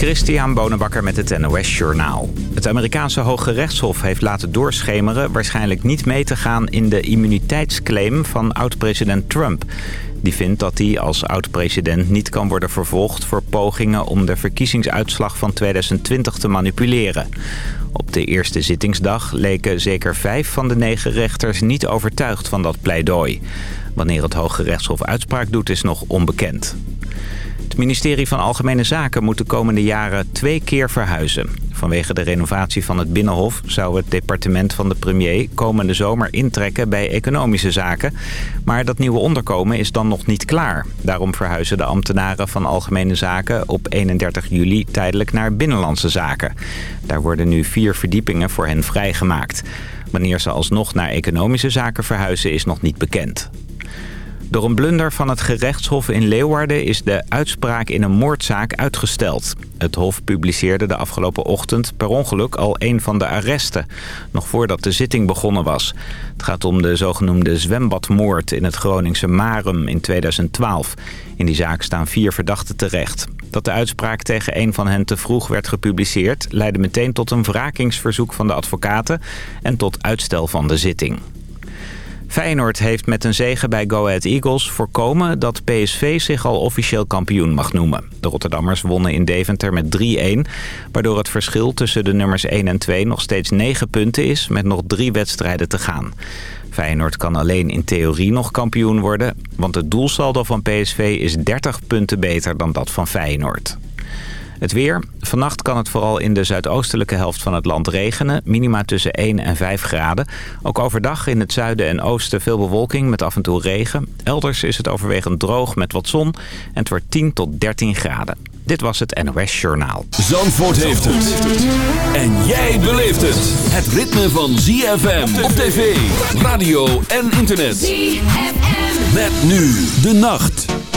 Christian Bonenbakker met het NOS Journaal. Het Amerikaanse Hoge Rechtshof heeft laten doorschemeren... waarschijnlijk niet mee te gaan in de immuniteitsclaim van oud-president Trump. Die vindt dat hij als oud-president niet kan worden vervolgd... voor pogingen om de verkiezingsuitslag van 2020 te manipuleren. Op de eerste zittingsdag leken zeker vijf van de negen rechters niet overtuigd van dat pleidooi. Wanneer het Hoge Rechtshof uitspraak doet is nog onbekend. Het ministerie van Algemene Zaken moet de komende jaren twee keer verhuizen. Vanwege de renovatie van het Binnenhof zou het departement van de premier komende zomer intrekken bij economische zaken. Maar dat nieuwe onderkomen is dan nog niet klaar. Daarom verhuizen de ambtenaren van Algemene Zaken op 31 juli tijdelijk naar Binnenlandse Zaken. Daar worden nu vier verdiepingen voor hen vrijgemaakt. Wanneer ze alsnog naar economische zaken verhuizen is nog niet bekend. Door een blunder van het gerechtshof in Leeuwarden is de uitspraak in een moordzaak uitgesteld. Het hof publiceerde de afgelopen ochtend per ongeluk al een van de arresten, nog voordat de zitting begonnen was. Het gaat om de zogenoemde zwembadmoord in het Groningse Marum in 2012. In die zaak staan vier verdachten terecht. Dat de uitspraak tegen een van hen te vroeg werd gepubliceerd... leidde meteen tot een wrakingsverzoek van de advocaten en tot uitstel van de zitting. Feyenoord heeft met een zege bij Go Ahead Eagles voorkomen dat PSV zich al officieel kampioen mag noemen. De Rotterdammers wonnen in Deventer met 3-1, waardoor het verschil tussen de nummers 1 en 2 nog steeds 9 punten is met nog drie wedstrijden te gaan. Feyenoord kan alleen in theorie nog kampioen worden, want het doelsaldo van PSV is 30 punten beter dan dat van Feyenoord. Het weer. Vannacht kan het vooral in de zuidoostelijke helft van het land regenen. Minima tussen 1 en 5 graden. Ook overdag in het zuiden en oosten veel bewolking met af en toe regen. Elders is het overwegend droog met wat zon. En het wordt 10 tot 13 graden. Dit was het NOS Journaal. Zandvoort heeft het. En jij beleeft het. Het ritme van ZFM op tv, radio en internet. ZFM. Met nu de nacht.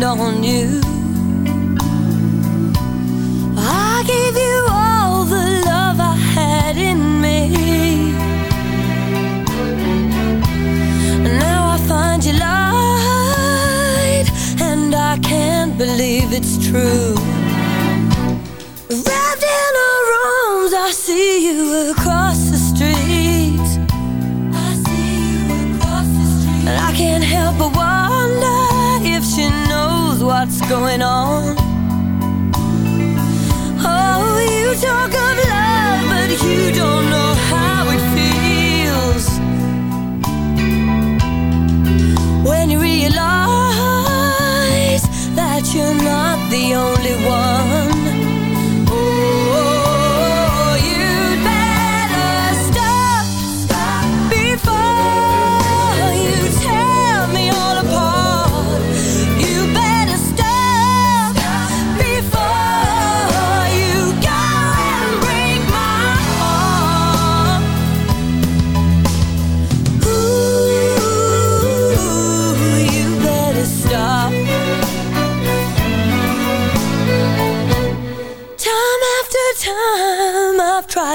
don't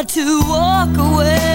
to walk away.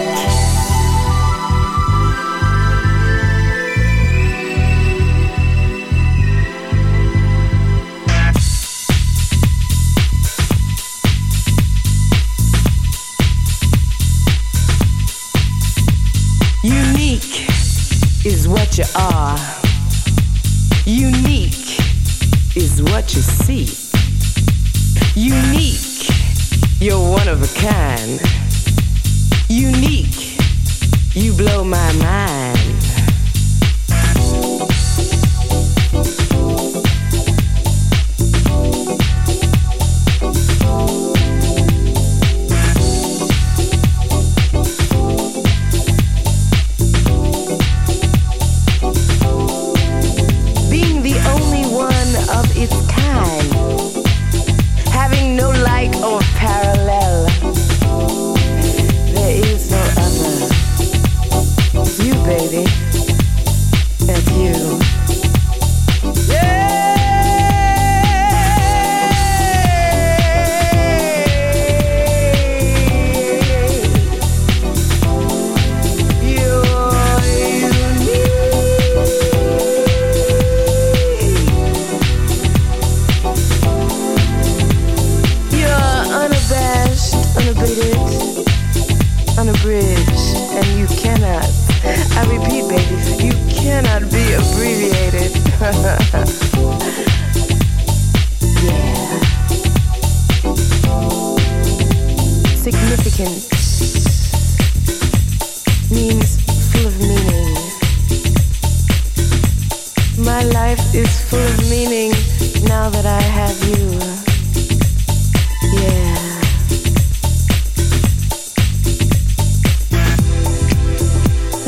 see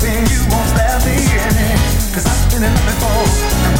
nothing you won't spare the ending. Cause I've been in love before.